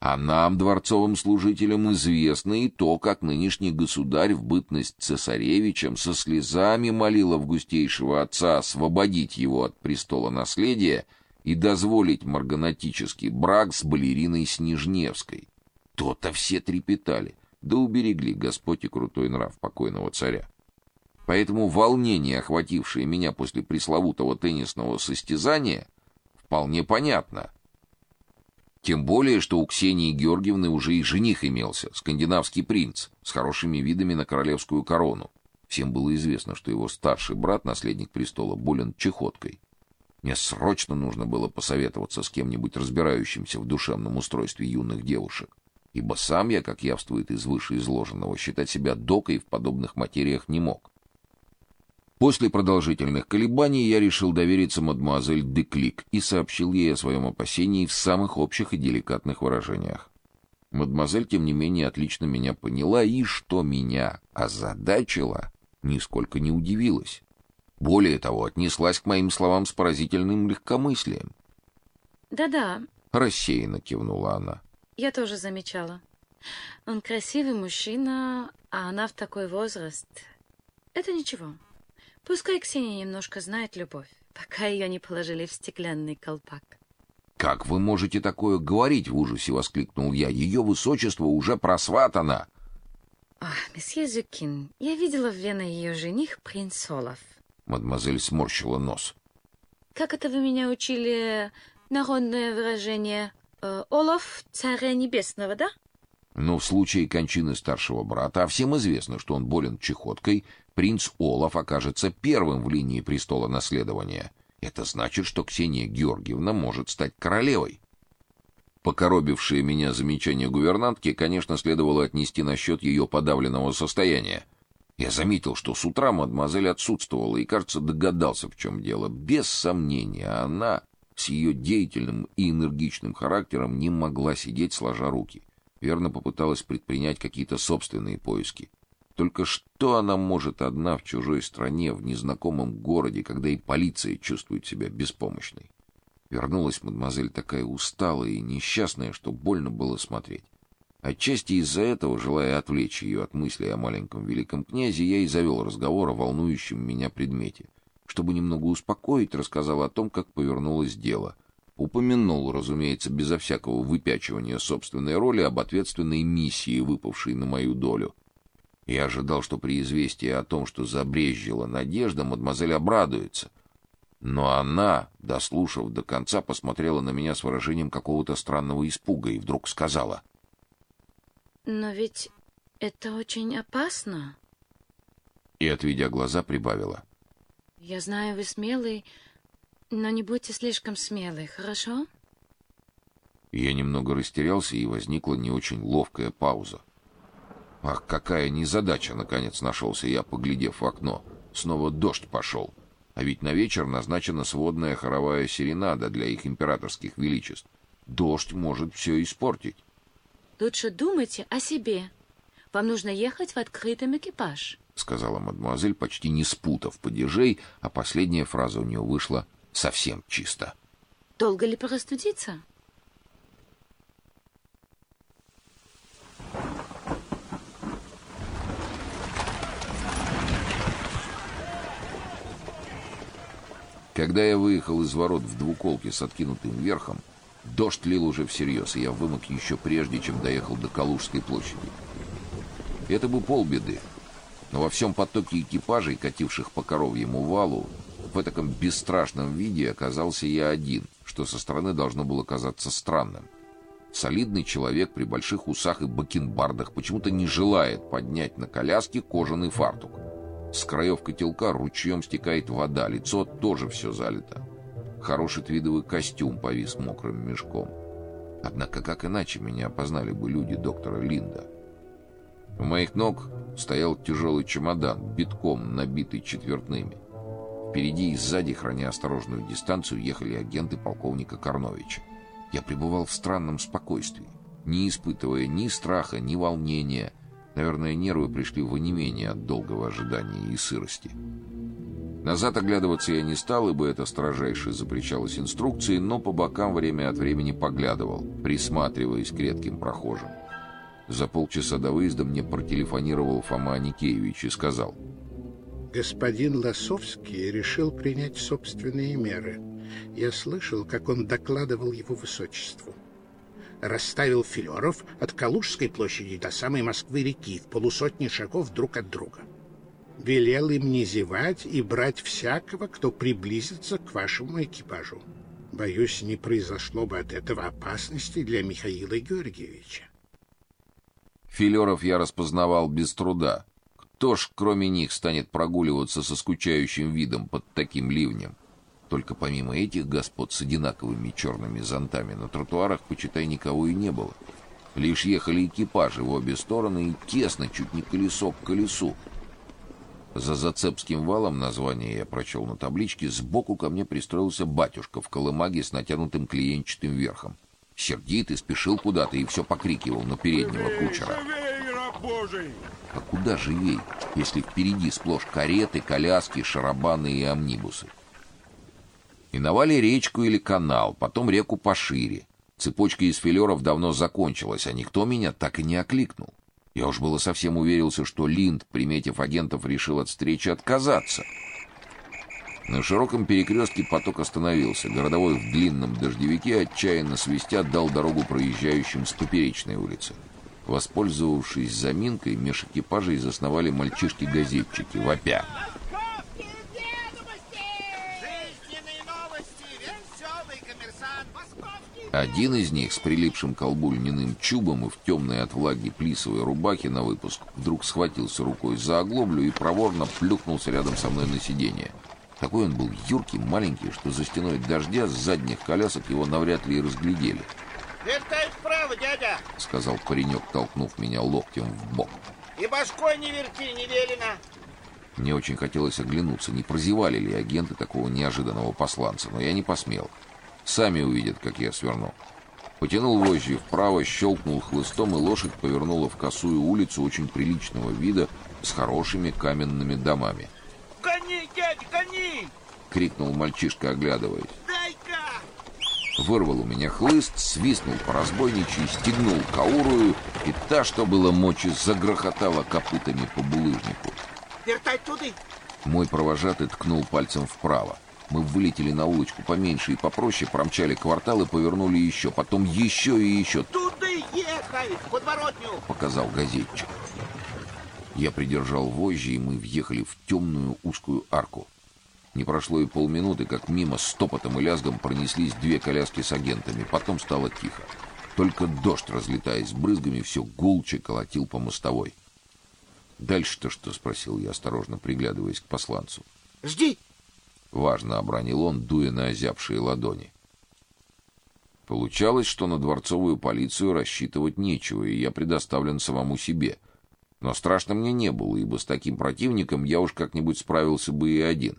А нам, дворцовым служителям, известно и то, как нынешний государь в бытность цесаревичем со слезами молил августейшего отца освободить его от престола наследия и дозволить марганатический брак с балериной Снежневской. То-то все трепетали, да уберегли Господь и крутой нрав покойного царя. Поэтому волнение, охватившее меня после пресловутого теннисного состязания, вполне понятно. Тем более, что у Ксении Георгиевны уже и жених имелся, скандинавский принц, с хорошими видами на королевскую корону. Всем было известно, что его старший брат, наследник престола, болен чехоткой. Мне срочно нужно было посоветоваться с кем-нибудь разбирающимся в душевном устройстве юных девушек, ибо сам я, как явствует из вышеизложенного, считать себя докой в подобных материях не мог. После продолжительных колебаний я решил довериться мадемуазель Деклик и сообщил ей о своем опасении в самых общих и деликатных выражениях. Мадемуазель, тем не менее, отлично меня поняла и, что меня озадачило, нисколько не удивилась. Более того, отнеслась к моим словам с поразительным легкомыслием. «Да-да», — рассеянно кивнула она. «Я тоже замечала. Он красивый мужчина, а она в такой возраст. Это ничего». Пускай Ксения немножко знает любовь, пока ее не положили в стеклянный колпак. Как вы можете такое говорить, в ужасе воскликнул я. Ее высочество уже просватано. Ах, месье Зюкин, я видела в Вене ее жених принц Олаф. Мадемуазель сморщила нос. Как это вы меня учили народное выражение э, Олаф царя небесного, да? Но в случае кончины старшего брата, а всем известно, что он болен чехоткой, принц Олаф окажется первым в линии престола наследования. Это значит, что Ксения Георгиевна может стать королевой. Покоробившее меня замечание гувернантки, конечно, следовало отнести на счет ее подавленного состояния. Я заметил, что с утра мадемуазель отсутствовала и, кажется, догадался, в чем дело. Без сомнения, она с ее деятельным и энергичным характером не могла сидеть сложа руки верно попыталась предпринять какие-то собственные поиски. Только что она может одна в чужой стране, в незнакомом городе, когда и полиция чувствует себя беспомощной? Вернулась мадемуазель такая усталая и несчастная, что больно было смотреть. Отчасти из-за этого, желая отвлечь ее от мыслей о маленьком великом князе, я и завел разговор о волнующем меня предмете. Чтобы немного успокоить, рассказал о том, как повернулось дело — упомянул, разумеется, безо всякого выпячивания собственной роли об ответственной миссии, выпавшей на мою долю. Я ожидал, что при известии о том, что забрезжила надежда, мадемуазель обрадуется. Но она, дослушав до конца, посмотрела на меня с выражением какого-то странного испуга и вдруг сказала: "Но ведь это очень опасно". И отведя глаза, прибавила: "Я знаю, вы смелый, но не будьте слишком смелы, хорошо? Я немного растерялся, и возникла не очень ловкая пауза. Ах, какая незадача, наконец нашелся я, поглядев в окно. Снова дождь пошел. А ведь на вечер назначена сводная хоровая серенада для их императорских величеств. Дождь может все испортить. Лучше думайте о себе. Вам нужно ехать в открытом экипаж, сказала мадемуазель, почти не спутав падежей, а последняя фраза у нее вышла совсем чисто. Долго ли простудиться? Когда я выехал из ворот в двуколке с откинутым верхом, дождь лил уже всерьез, и я вымок еще прежде, чем доехал до Калужской площади. Это был полбеды, но во всем потоке экипажей, кативших по коровьему валу, в таком бесстрашном виде оказался я один, что со стороны должно было казаться странным. Солидный человек при больших усах и бакенбардах почему-то не желает поднять на коляске кожаный фартук. С краев котелка ручьем стекает вода, лицо тоже все залито. Хороший твидовый костюм повис мокрым мешком. Однако как иначе меня опознали бы люди доктора Линда? У моих ног стоял тяжелый чемодан, битком набитый четвертными. Впереди и сзади, храня осторожную дистанцию, ехали агенты полковника Карновича. Я пребывал в странном спокойствии, не испытывая ни страха, ни волнения. Наверное, нервы пришли в онемение от долгого ожидания и сырости. Назад оглядываться я не стал, ибо это строжайше запрещалось инструкцией, но по бокам время от времени поглядывал, присматриваясь к редким прохожим. За полчаса до выезда мне протелефонировал Фома Никеевич и сказал. «Господин Лосовский решил принять собственные меры. Я слышал, как он докладывал его высочеству. Расставил филеров от Калужской площади до самой Москвы-реки в полусотни шагов друг от друга. Велел им не зевать и брать всякого, кто приблизится к вашему экипажу. Боюсь, не произошло бы от этого опасности для Михаила Георгиевича. Филеров я распознавал без труда. Кто ж, кроме них, станет прогуливаться со скучающим видом под таким ливнем? Только помимо этих господ с одинаковыми черными зонтами на тротуарах, почитай, никого и не было. Лишь ехали экипажи в обе стороны и тесно, чуть не колесо к колесу. За Зацепским валом название я прочел на табличке, сбоку ко мне пристроился батюшка в колымаге с натянутым клиенчатым верхом сердитый, спешил куда-то и все покрикивал на переднего кучера. А куда живей, если впереди сплошь кареты, коляски, шарабаны и амнибусы? Миновали речку или канал, потом реку пошире. Цепочка из филеров давно закончилась, а никто меня так и не окликнул. Я уж было совсем уверился, что Линд, приметив агентов, решил от встречи отказаться. На широком перекрестке поток остановился. Городовой в длинном дождевике отчаянно свистя дал дорогу проезжающим с поперечной улицы. Воспользовавшись заминкой, меж экипажей засновали мальчишки-газетчики, вопя. Один из них с прилипшим к льняным чубом и в темной от влаги плисовой рубахе на выпуск вдруг схватился рукой за оглоблю и проворно плюхнулся рядом со мной на сиденье. Такой он был юркий, маленький, что за стеной дождя с задних колясок его навряд ли и разглядели. «Вертай вправо, дядя!» — сказал паренек, толкнув меня локтем в бок. «И башкой не верти, не велено!» Мне очень хотелось оглянуться, не прозевали ли агенты такого неожиданного посланца, но я не посмел. Сами увидят, как я сверну. Потянул вожжи вправо, щелкнул хлыстом, и лошадь повернула в косую улицу очень приличного вида с хорошими каменными домами. «Гони, дядя, гони!» — крикнул мальчишка, оглядываясь. Вырвал у меня хлыст, свистнул по разбойничьи, стегнул каурую, и та, что было мочи, загрохотала копытами по булыжнику. «Вертай туды!» Мой провожатый ткнул пальцем вправо. Мы вылетели на улочку поменьше и попроще, промчали квартал и повернули еще, потом еще и еще. «Туды ехай! В подворотню!» — показал газетчик. Я придержал вожжи, и мы въехали в темную узкую арку. Не прошло и полминуты, как мимо с топотом и лязгом пронеслись две коляски с агентами. Потом стало тихо. Только дождь, разлетаясь брызгами, все гулче колотил по мостовой. «Дальше-то что?» — спросил я, осторожно приглядываясь к посланцу. «Жди!» — важно обронил он, дуя на озябшие ладони. Получалось, что на дворцовую полицию рассчитывать нечего, и я предоставлен самому себе — но страшно мне не было, ибо с таким противником я уж как-нибудь справился бы и один.